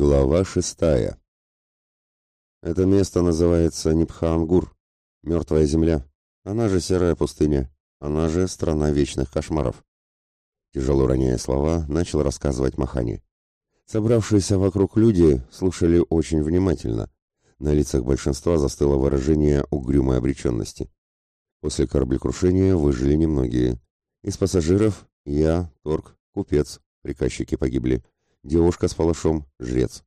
Глава шестая. Это место называется Нипхаангур, мертвая земля, она же серая пустыня, она же страна вечных кошмаров. Тяжело роняя слова, начал рассказывать Махани. Собравшиеся вокруг люди слушали очень внимательно. На лицах большинства застыло выражение угрюмой обреченности. После кораблекрушения выжили немногие. Из пассажиров я, торг, купец, приказчики погибли – девушка с фалашом, жрец.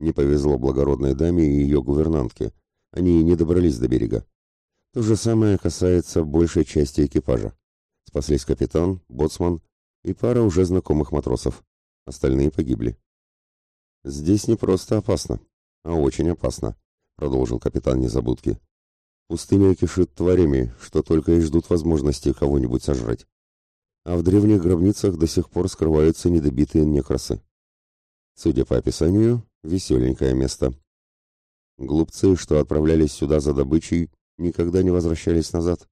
Не повезло благородной даме и ее гувернантке. Они не добрались до берега. То же самое касается большей части экипажа. Спаслись капитан, боцман и пара уже знакомых матросов. Остальные погибли. «Здесь не просто опасно, а очень опасно», — продолжил капитан Незабудки. «Пустыня кишит тварями, что только и ждут возможности кого-нибудь сожрать. А в древних гробницах до сих пор скрываются недобитые некрасы. Судя по описанию, веселенькое место. Глупцы, что отправлялись сюда за добычей, никогда не возвращались назад.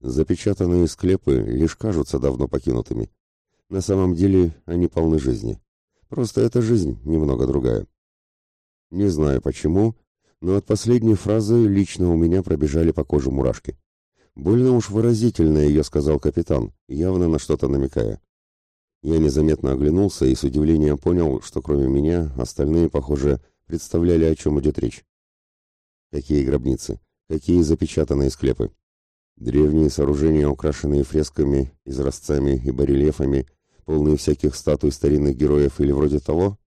Запечатанные склепы лишь кажутся давно покинутыми. На самом деле они полны жизни. Просто эта жизнь немного другая. Не знаю почему, но от последней фразы лично у меня пробежали по коже мурашки. Больно уж выразительно ее сказал капитан, явно на что-то намекая. Я незаметно оглянулся и с удивлением понял, что кроме меня остальные, похоже, представляли, о чем идет речь. Какие гробницы, какие запечатанные склепы. Древние сооружения, украшенные фресками, изразцами и барельефами, полные всяких статуй старинных героев или вроде того?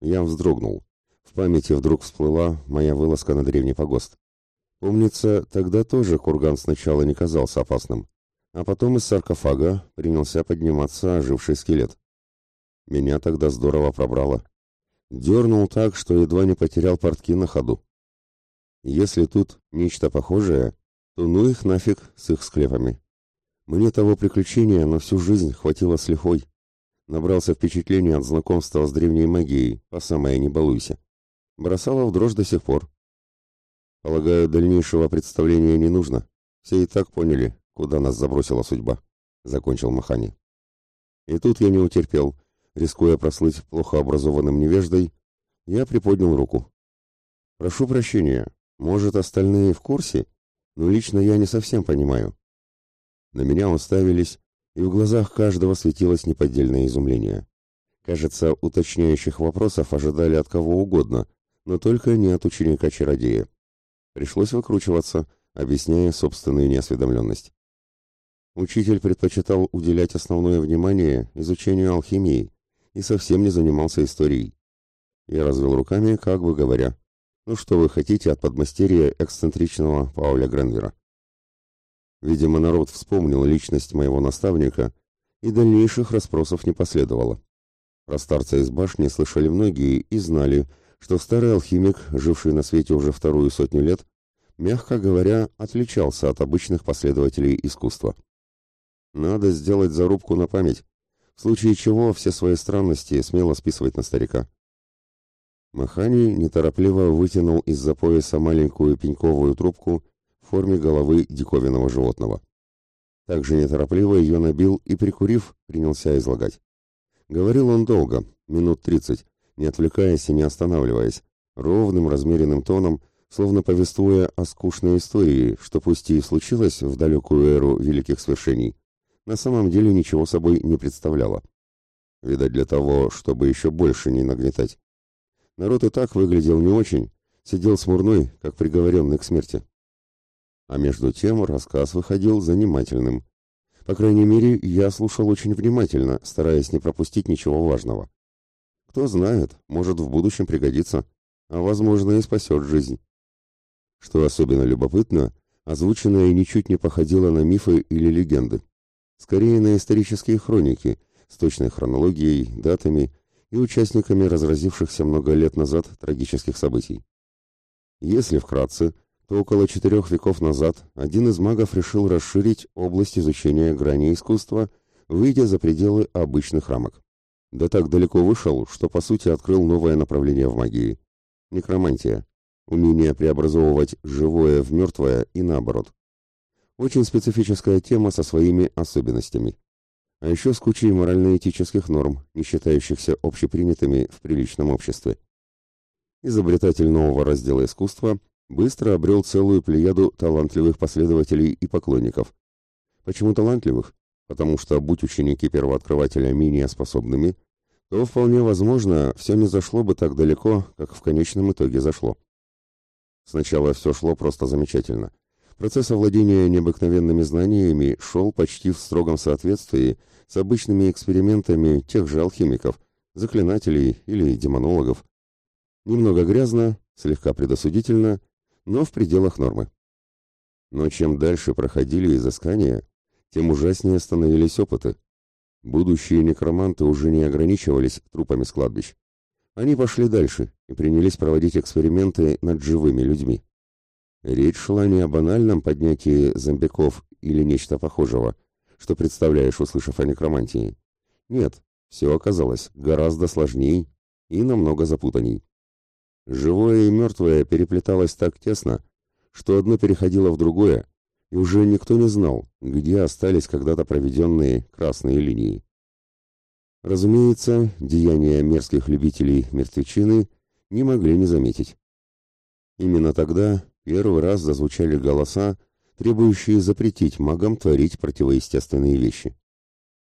Я вздрогнул. В памяти вдруг всплыла моя вылазка на древний погост. Помнится, тогда тоже курган сначала не казался опасным. А потом из саркофага принялся подниматься оживший скелет. Меня тогда здорово пробрало. Дернул так, что едва не потерял портки на ходу. Если тут нечто похожее, то ну их нафиг с их склепами. Мне того приключения на всю жизнь хватило с лихвой. Набрался впечатлений от знакомства с древней магией, по самое не балуйся. Бросала в дрожь до сих пор. Полагаю, дальнейшего представления не нужно. Все и так поняли, куда нас забросила судьба», — закончил Махани. И тут я не утерпел. Рискуя прослыть плохо образованным невеждой, я приподнял руку. «Прошу прощения, может, остальные в курсе, но лично я не совсем понимаю». На меня уставились, и в глазах каждого светилось неподдельное изумление. Кажется, уточняющих вопросов ожидали от кого угодно, но только не от ученика-чародея. Пришлось выкручиваться, объясняя собственную неосведомленность. Учитель предпочитал уделять основное внимание изучению алхимии и совсем не занимался историей. Я развел руками, как бы говоря, «Ну что вы хотите от подмастерья эксцентричного Пауля Гренвера?» Видимо, народ вспомнил личность моего наставника, и дальнейших расспросов не последовало. Про старца из башни слышали многие и знали, что старый алхимик, живший на свете уже вторую сотню лет, мягко говоря, отличался от обычных последователей искусства. Надо сделать зарубку на память, в случае чего все свои странности смело списывать на старика. Махани неторопливо вытянул из-за пояса маленькую пеньковую трубку в форме головы диковинного животного. Также неторопливо ее набил и, прикурив, принялся излагать. Говорил он долго, минут тридцать, не отвлекаясь и не останавливаясь, ровным размеренным тоном, словно повествуя о скучной истории, что пусть и случилось в далекую эру великих свершений, на самом деле ничего собой не представляла. Видать, для того, чтобы еще больше не нагнетать. Народ и так выглядел не очень, сидел смурной, как приговоренный к смерти. А между тем рассказ выходил занимательным. По крайней мере, я слушал очень внимательно, стараясь не пропустить ничего важного. Кто знает, может в будущем пригодится, а возможно и спасет жизнь. Что особенно любопытно, озвученное ничуть не походило на мифы или легенды скорее на исторические хроники с точной хронологией, датами и участниками разразившихся много лет назад трагических событий. Если вкратце, то около четырех веков назад один из магов решил расширить область изучения грани искусства, выйдя за пределы обычных рамок. Да так далеко вышел, что по сути открыл новое направление в магии – некромантия, умение преобразовывать живое в мертвое и наоборот. Очень специфическая тема со своими особенностями. а еще с кучей морально-этических норм, не считающихся общепринятыми в приличном обществе. Изобретатель нового раздела искусства быстро обрел целую плеяду талантливых последователей и поклонников. Почему талантливых? Потому что, будь ученики первооткрывателя менее способными, то вполне возможно, все не зашло бы так далеко, как в конечном итоге зашло. Сначала все шло просто замечательно. Процесс овладения необыкновенными знаниями шел почти в строгом соответствии с обычными экспериментами тех же алхимиков, заклинателей или демонологов. Немного грязно, слегка предосудительно, но в пределах нормы. Но чем дальше проходили изыскания, тем ужаснее становились опыты. Будущие некроманты уже не ограничивались трупами с кладбищ. Они пошли дальше и принялись проводить эксперименты над живыми людьми. Речь шла не о банальном поднятии зомбиков или нечто похожего, что представляешь, услышав о некромантии. Нет, все оказалось гораздо сложнее и намного запутанней. Живое и мертвое переплеталось так тесно, что одно переходило в другое, и уже никто не знал, где остались когда-то проведенные красные линии. Разумеется, деяния мерзких любителей мертвечины не могли не заметить. Именно тогда первый раз зазвучали голоса, требующие запретить магам творить противоестественные вещи.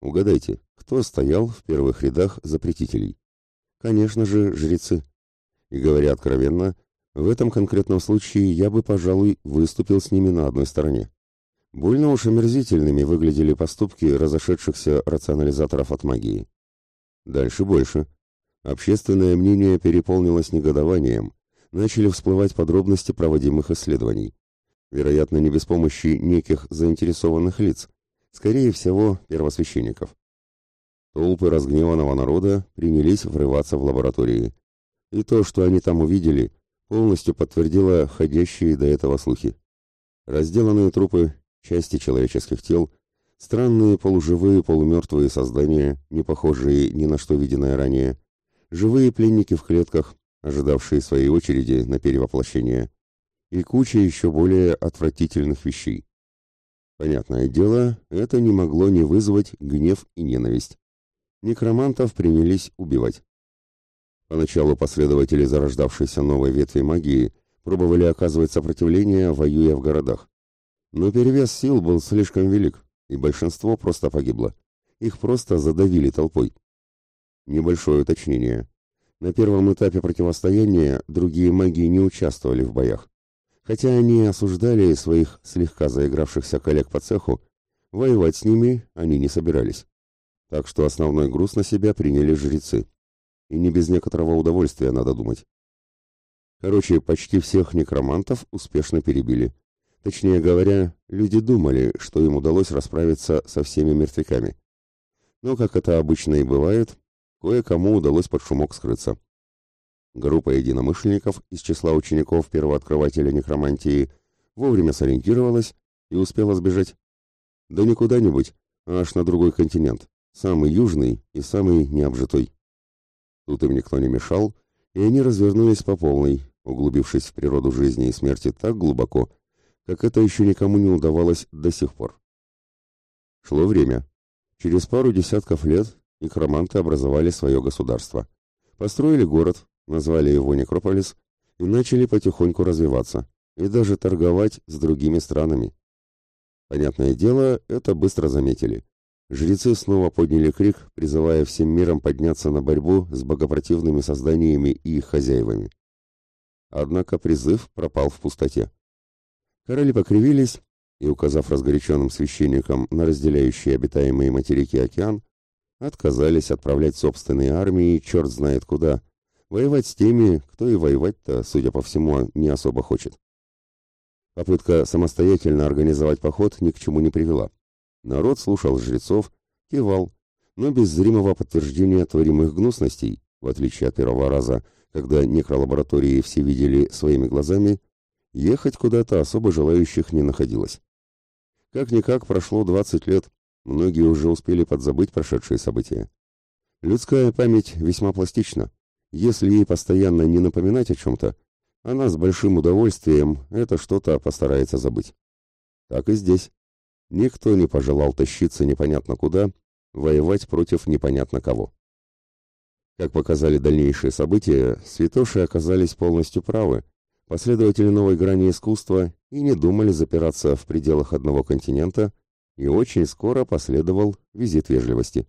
Угадайте, кто стоял в первых рядах запретителей? Конечно же, жрецы. И говоря откровенно, в этом конкретном случае я бы, пожалуй, выступил с ними на одной стороне. Больно уж омерзительными выглядели поступки разошедшихся рационализаторов от магии. Дальше больше. Общественное мнение переполнилось негодованием. Начали всплывать подробности проводимых исследований. Вероятно, не без помощи неких заинтересованных лиц, скорее всего, первосвященников. Толпы разгневанного народа принялись врываться в лаборатории. И то, что они там увидели, полностью подтвердило ходящие до этого слухи. Разделанные трупы, части человеческих тел, странные полуживые полумертвые создания, не похожие ни на что виденное ранее, живые пленники в клетках, ожидавшие своей очереди на перевоплощение, и куча еще более отвратительных вещей. Понятное дело, это не могло не вызвать гнев и ненависть. Некромантов принялись убивать. Поначалу последователи зарождавшейся новой ветви магии пробовали оказывать сопротивление, воюя в городах. Но перевес сил был слишком велик, и большинство просто погибло. Их просто задавили толпой. Небольшое уточнение. На первом этапе противостояния другие маги не участвовали в боях. Хотя они осуждали своих слегка заигравшихся коллег по цеху, воевать с ними они не собирались. Так что основной груз на себя приняли жрецы и не без некоторого удовольствия, надо думать. Короче, почти всех некромантов успешно перебили. Точнее говоря, люди думали, что им удалось расправиться со всеми мертвяками. Но, как это обычно и бывает, кое-кому удалось под шумок скрыться. Группа единомышленников из числа учеников первооткрывателя некромантии вовремя сориентировалась и успела сбежать. Да не куда-нибудь, а аж на другой континент, самый южный и самый необжитой. Тут им никто не мешал, и они развернулись по полной, углубившись в природу жизни и смерти так глубоко, как это еще никому не удавалось до сих пор. Шло время. Через пару десятков лет некроманты образовали свое государство. Построили город, назвали его Некрополис и начали потихоньку развиваться, и даже торговать с другими странами. Понятное дело, это быстро заметили. Жрецы снова подняли крик, призывая всем миром подняться на борьбу с богопротивными созданиями и их хозяевами. Однако призыв пропал в пустоте. Короли покривились и, указав разгоряченным священникам на разделяющие обитаемые материки океан, отказались отправлять собственные армии черт знает куда, воевать с теми, кто и воевать-то, судя по всему, не особо хочет. Попытка самостоятельно организовать поход ни к чему не привела. Народ слушал жрецов, кивал, но без зримого подтверждения творимых гнусностей, в отличие от первого раза, когда некролаборатории все видели своими глазами, ехать куда-то особо желающих не находилось. Как-никак прошло 20 лет, многие уже успели подзабыть прошедшие события. Людская память весьма пластична. Если ей постоянно не напоминать о чем-то, она с большим удовольствием это что-то постарается забыть. Так и здесь. Никто не пожелал тащиться непонятно куда, воевать против непонятно кого. Как показали дальнейшие события, святоши оказались полностью правы, последователи новой грани искусства и не думали запираться в пределах одного континента, и очень скоро последовал визит вежливости.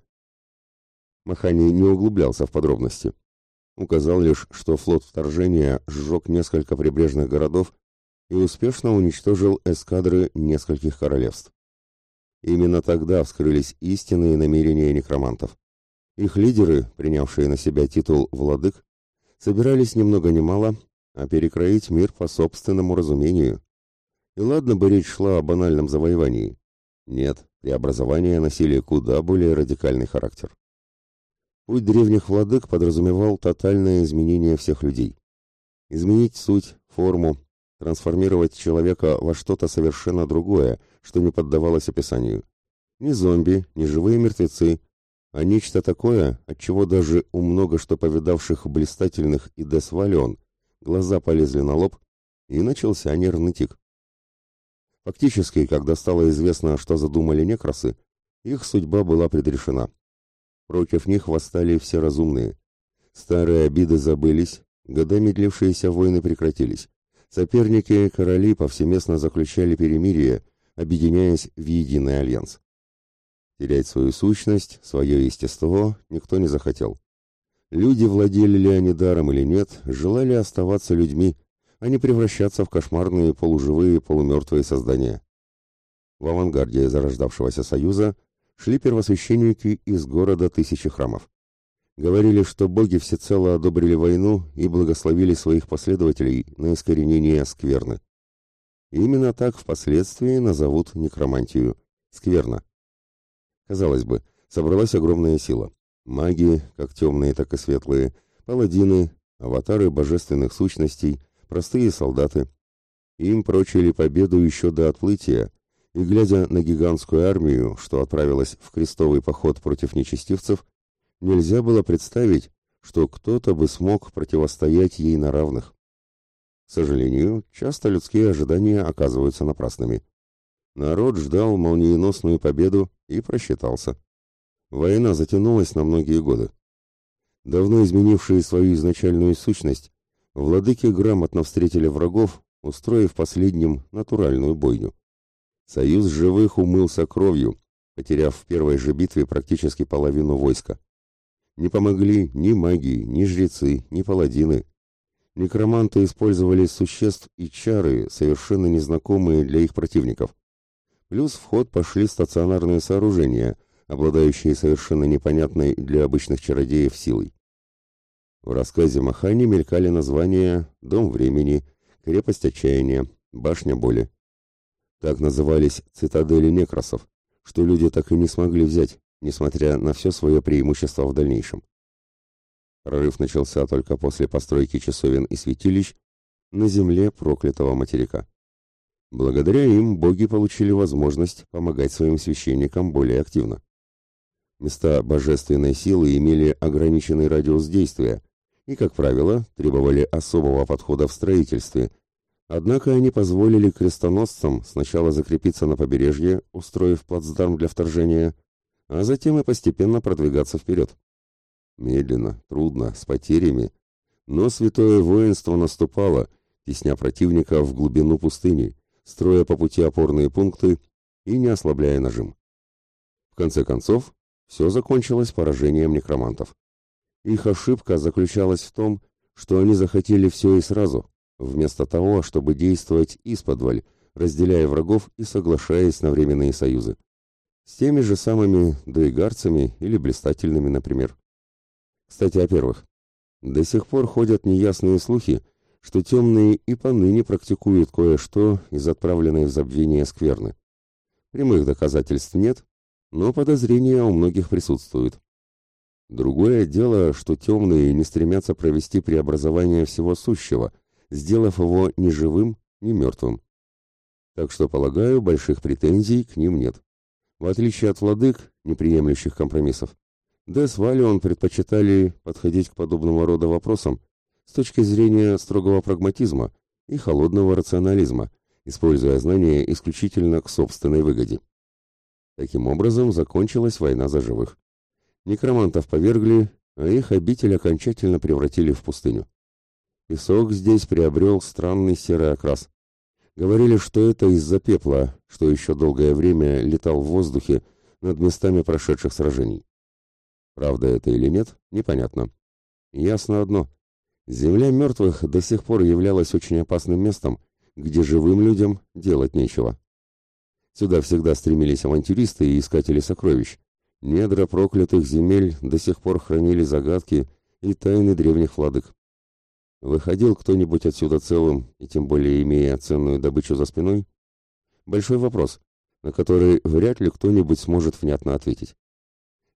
Махани не углублялся в подробности. Указал лишь, что флот вторжения сжег несколько прибрежных городов и успешно уничтожил эскадры нескольких королевств. Именно тогда вскрылись истинные намерения некромантов. Их лидеры, принявшие на себя титул «владык», собирались ни много ни мало, а перекроить мир по собственному разумению. И ладно бы речь шла о банальном завоевании. Нет, преобразования носили куда более радикальный характер. Путь древних владык подразумевал тотальное изменение всех людей. Изменить суть, форму, трансформировать человека во что-то совершенно другое, что не поддавалось описанию. Ни зомби, ни живые мертвецы, а нечто такое, от чего даже у много что повидавших блистательных и десвалион глаза полезли на лоб, и начался нервный тик. Фактически, когда стало известно, что задумали некросы, их судьба была предрешена. Против них восстали все разумные. Старые обиды забылись, годами длившиеся войны прекратились. Соперники и короли повсеместно заключали перемирие, объединяясь в единый альянс. Терять свою сущность, свое естество никто не захотел. Люди, владели ли они даром или нет, желали оставаться людьми, а не превращаться в кошмарные полуживые полумертвые создания. В авангарде зарождавшегося союза шли первосвященники из города Тысячи Храмов. Говорили, что боги всецело одобрили войну и благословили своих последователей на искоренение скверны. Именно так впоследствии назовут некромантию – скверна. Казалось бы, собралась огромная сила. Маги, как темные, так и светлые, паладины, аватары божественных сущностей, простые солдаты. Им прочили победу еще до отплытия, и, глядя на гигантскую армию, что отправилась в крестовый поход против нечестивцев, нельзя было представить, что кто-то бы смог противостоять ей на равных. К сожалению, часто людские ожидания оказываются напрасными. Народ ждал молниеносную победу и просчитался. Война затянулась на многие годы. Давно изменившие свою изначальную сущность, владыки грамотно встретили врагов, устроив последним натуральную бойню. Союз живых умылся кровью, потеряв в первой же битве практически половину войска. Не помогли ни маги, ни жрецы, ни паладины. Некроманты использовали существ и чары, совершенно незнакомые для их противников. Плюс в ход пошли стационарные сооружения, обладающие совершенно непонятной для обычных чародеев силой. В рассказе Махани мелькали названия «Дом времени», «Крепость отчаяния», «Башня боли». Так назывались цитадели некросов, что люди так и не смогли взять, несмотря на все свое преимущество в дальнейшем. Прорыв начался только после постройки часовен и святилищ на земле проклятого материка. Благодаря им боги получили возможность помогать своим священникам более активно. Места божественной силы имели ограниченный радиус действия и, как правило, требовали особого подхода в строительстве – Однако они позволили крестоносцам сначала закрепиться на побережье, устроив плацдарм для вторжения, а затем и постепенно продвигаться вперед. Медленно, трудно, с потерями, но святое воинство наступало, тесня противника в глубину пустыни, строя по пути опорные пункты и не ослабляя нажим. В конце концов, все закончилось поражением некромантов. Их ошибка заключалась в том, что они захотели все и сразу, вместо того, чтобы действовать исподволь, разделяя врагов и соглашаясь на временные союзы. С теми же самыми дуигарцами или блистательными, например. Кстати, о первых. До сих пор ходят неясные слухи, что темные и поныне практикуют кое-что из отправленной в забвение скверны. Прямых доказательств нет, но подозрения у многих присутствуют. Другое дело, что темные не стремятся провести преобразование всего сущего – сделав его ни живым, ни мертвым. Так что, полагаю, больших претензий к ним нет. В отличие от владык, не приемлющих компромиссов, Дес Валион предпочитали подходить к подобного рода вопросам с точки зрения строгого прагматизма и холодного рационализма, используя знания исключительно к собственной выгоде. Таким образом, закончилась война за живых. Некромантов повергли, а их обитель окончательно превратили в пустыню. Песок здесь приобрел странный серый окрас. Говорили, что это из-за пепла, что еще долгое время летал в воздухе над местами прошедших сражений. Правда это или нет, непонятно. Ясно одно. Земля мертвых до сих пор являлась очень опасным местом, где живым людям делать нечего. Сюда всегда стремились авантюристы и искатели сокровищ. Недра проклятых земель до сих пор хранили загадки и тайны древних владык. Выходил кто-нибудь отсюда целым, и тем более имея ценную добычу за спиной? Большой вопрос, на который вряд ли кто-нибудь сможет внятно ответить.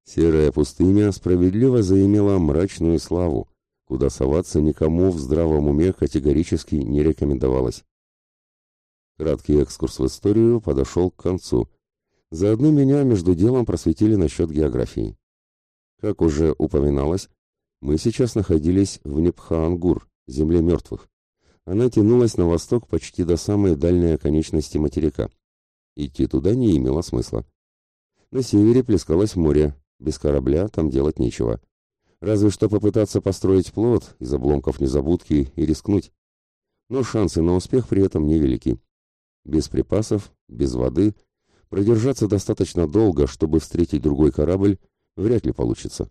Серая пустыня справедливо заимела мрачную славу, куда соваться никому в здравом уме категорически не рекомендовалось. Краткий экскурс в историю подошел к концу. Заодно меня между делом просветили насчет географии. Как уже упоминалось, мы сейчас находились в Непхаангур, земле мертвых. Она тянулась на восток почти до самой дальней оконечности материка. Идти туда не имело смысла. На севере плескалось море, без корабля там делать нечего. Разве что попытаться построить плот из обломков незабудки и рискнуть. Но шансы на успех при этом невелики. Без припасов, без воды, продержаться достаточно долго, чтобы встретить другой корабль, вряд ли получится.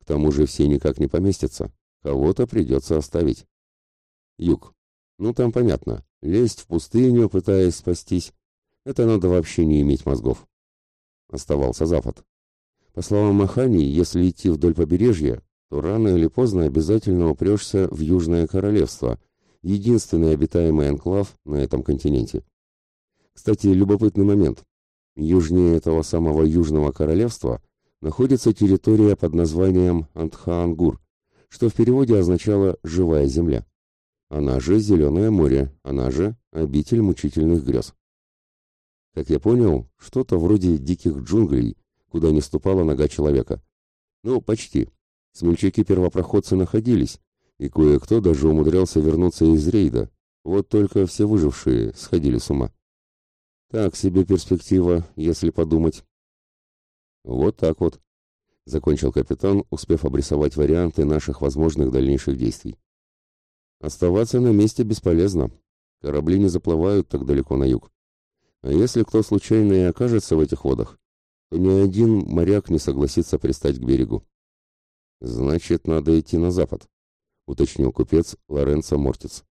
К тому же все никак не поместятся. Кого-то придется оставить. Юг. Ну, там понятно. Лезть в пустыню, пытаясь спастись. Это надо вообще не иметь мозгов. Оставался запад. По словам Махани, если идти вдоль побережья, то рано или поздно обязательно упрешься в Южное Королевство, единственный обитаемый анклав на этом континенте. Кстати, любопытный момент. Южнее этого самого Южного Королевства находится территория под названием Антхаангур, что в переводе означало «живая земля». Она же Зеленое море, она же обитель мучительных грез. Как я понял, что-то вроде диких джунглей, куда не ступала нога человека. Ну, почти. Смельчаки-первопроходцы находились, и кое-кто даже умудрялся вернуться из рейда. Вот только все выжившие сходили с ума. Так себе перспектива, если подумать. Вот так вот, закончил капитан, успев обрисовать варианты наших возможных дальнейших действий. Оставаться на месте бесполезно. Корабли не заплывают так далеко на юг. А если кто случайно и окажется в этих водах, то ни один моряк не согласится пристать к берегу. Значит, надо идти на запад, уточнил купец Лоренцо Мортиц.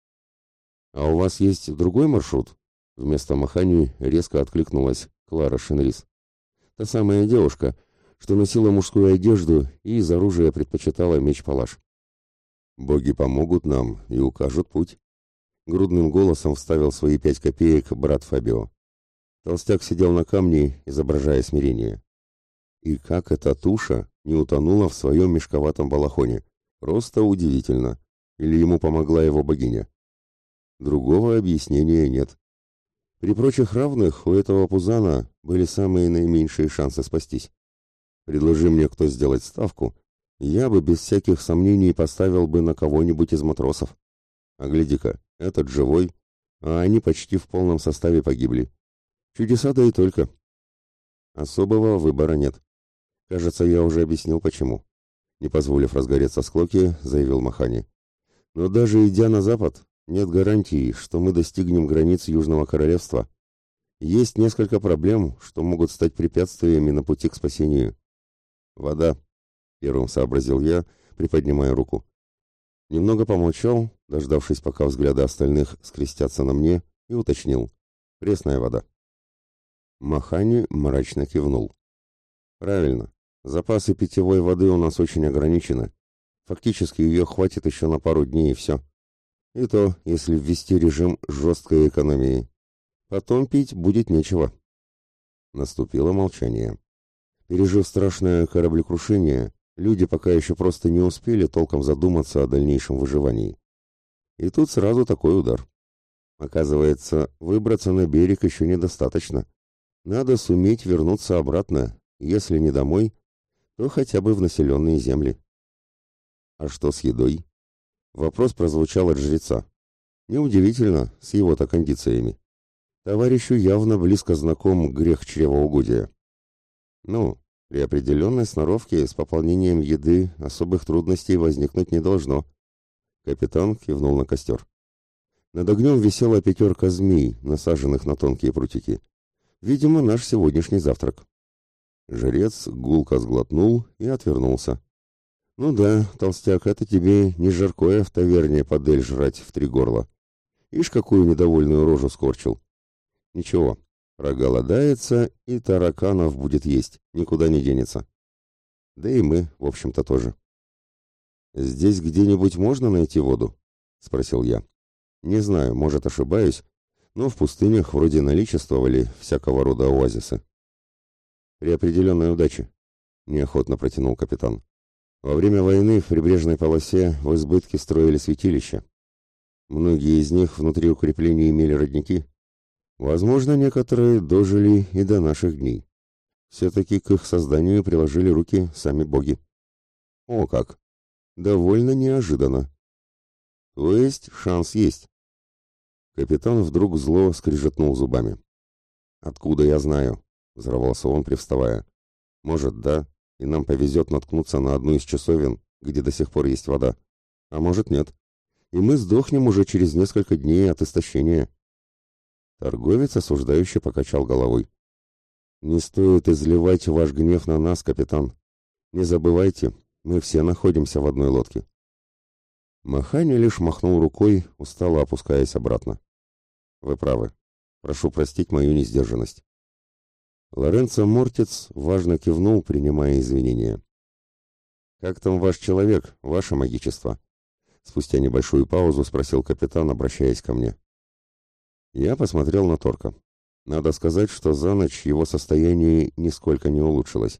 А у вас есть другой маршрут? Вместо махани резко откликнулась Клара Шенрис. Та самая девушка, что носила мужскую одежду и из оружия предпочитала меч-палаш. «Боги помогут нам и укажут путь», — грудным голосом вставил свои пять копеек брат Фабио. Толстяк сидел на камне, изображая смирение. И как эта туша не утонула в своем мешковатом балахоне? Просто удивительно. Или ему помогла его богиня? Другого объяснения нет. При прочих равных у этого пузана были самые наименьшие шансы спастись. Предложи мне кто сделать ставку, я бы без всяких сомнений поставил бы на кого-нибудь из матросов. А гляди-ка, этот живой, а они почти в полном составе погибли. Чудеса да и только. Особого выбора нет. Кажется, я уже объяснил почему. Не позволив разгореться склоки, заявил Махани. Но даже идя на запад, нет гарантии, что мы достигнем границ Южного Королевства. Есть несколько проблем, что могут стать препятствиями на пути к спасению. Вода, первым сообразил я, приподнимая руку. Немного помолчал, дождавшись, пока взгляды остальных скрестятся на мне, и уточнил. Пресная вода. Махани мрачно кивнул. Правильно. Запасы питьевой воды у нас очень ограничены. Фактически ее хватит еще на пару дней и все. И то, если ввести режим жесткой экономии. Потом пить будет нечего. Наступило молчание. Пережив страшное кораблекрушение, люди пока еще просто не успели толком задуматься о дальнейшем выживании. И тут сразу такой удар. Оказывается, выбраться на берег еще недостаточно. Надо суметь вернуться обратно, если не домой, то хотя бы в населенные земли. А что с едой? Вопрос прозвучал от жреца. Неудивительно, с его-то кондициями. Товарищу явно близко знаком грех чревоугодия. Ну, при определенной сноровке с пополнением еды особых трудностей возникнуть не должно. Капитан кивнул на костер. Над огнем висела пятерка змей, насаженных на тонкие прутики. Видимо, наш сегодняшний завтрак. Жрец гулко сглотнул и отвернулся. «Ну да, толстяк, это тебе не жаркое в таверне подель жрать в три горла. Ишь, какую недовольную рожу скорчил. Ничего, проголодается и тараканов будет есть, никуда не денется. Да и мы, в общем-то, тоже». «Здесь где-нибудь можно найти воду?» — спросил я. «Не знаю, может, ошибаюсь, но в пустынях вроде наличествовали всякого рода оазисы». «При определенной удаче», — неохотно протянул капитан. Во время войны в прибрежной полосе в избытке строили святилища. Многие из них внутри укреплений имели родники. Возможно, некоторые дожили и до наших дней. Все-таки к их созданию приложили руки сами боги. О как! Довольно неожиданно. То есть шанс есть. Капитан вдруг зло скрижетнул зубами. «Откуда я знаю?» — взорвался он, привставая. «Может, да, и нам повезет наткнуться на одну из часовен, где до сих пор есть вода. А может нет. И мы сдохнем уже через несколько дней от истощения. Торговец осуждающе покачал головой. Не стоит изливать ваш гнев на нас, капитан. Не забывайте, мы все находимся в одной лодке. Махани лишь махнул рукой, устало опускаясь обратно. Вы правы. Прошу простить мою несдержанность. Лоренцо Мортиц важно кивнул, принимая извинения. «Как там ваш человек, ваше магичество?» Спустя небольшую паузу спросил капитан, обращаясь ко мне. Я посмотрел на Торка. Надо сказать, что за ночь его состояние нисколько не улучшилось.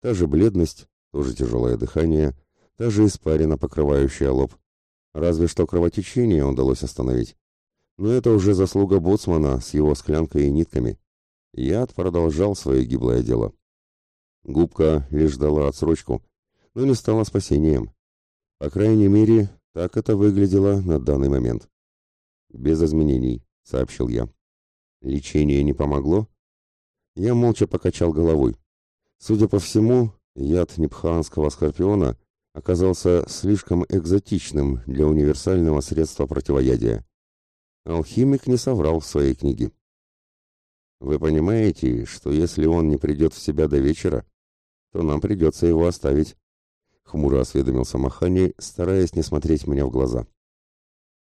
Та же бледность, тоже тяжелое дыхание, та же испарина, покрывающая лоб. Разве что кровотечение удалось остановить. Но это уже заслуга боцмана с его склянкой и нитками. Яд продолжал свое гиблое дело. Губка лишь дала отсрочку, но не стала спасением. По крайней мере, так это выглядело на данный момент. «Без изменений», — сообщил я. «Лечение не помогло?» Я молча покачал головой. Судя по всему, яд непханского скорпиона оказался слишком экзотичным для универсального средства противоядия. Алхимик не соврал в своей книге. Вы понимаете, что если он не придет в себя до вечера, то нам придется его оставить?» Хмуро осведомился Махани, стараясь не смотреть мне в глаза.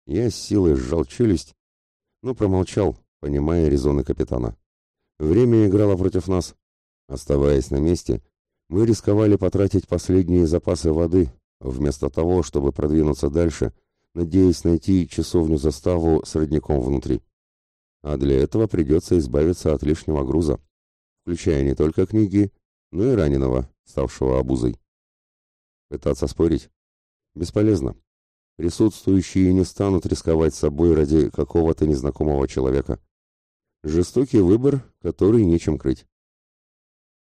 Я с силой сжал челюсть, но промолчал, понимая резоны капитана. Время играло против нас. Оставаясь на месте, мы рисковали потратить последние запасы воды, вместо того, чтобы продвинуться дальше, надеясь найти часовню-заставу с родником внутри а для этого придется избавиться от лишнего груза, включая не только книги, но и раненого, ставшего обузой. Пытаться спорить? Бесполезно. Присутствующие не станут рисковать собой ради какого-то незнакомого человека. Жестокий выбор, который нечем крыть.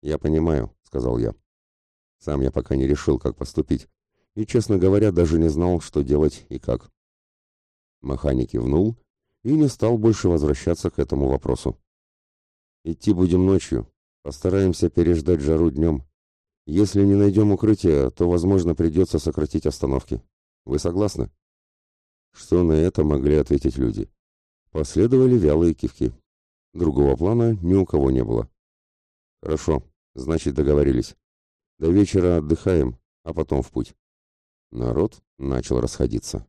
«Я понимаю», — сказал я. Сам я пока не решил, как поступить, и, честно говоря, даже не знал, что делать и как. Маханик кивнул и не стал больше возвращаться к этому вопросу. «Идти будем ночью. Постараемся переждать жару днем. Если не найдем укрытия, то, возможно, придется сократить остановки. Вы согласны?» Что на это могли ответить люди? Последовали вялые кивки. Другого плана ни у кого не было. «Хорошо, значит, договорились. До вечера отдыхаем, а потом в путь». Народ начал расходиться.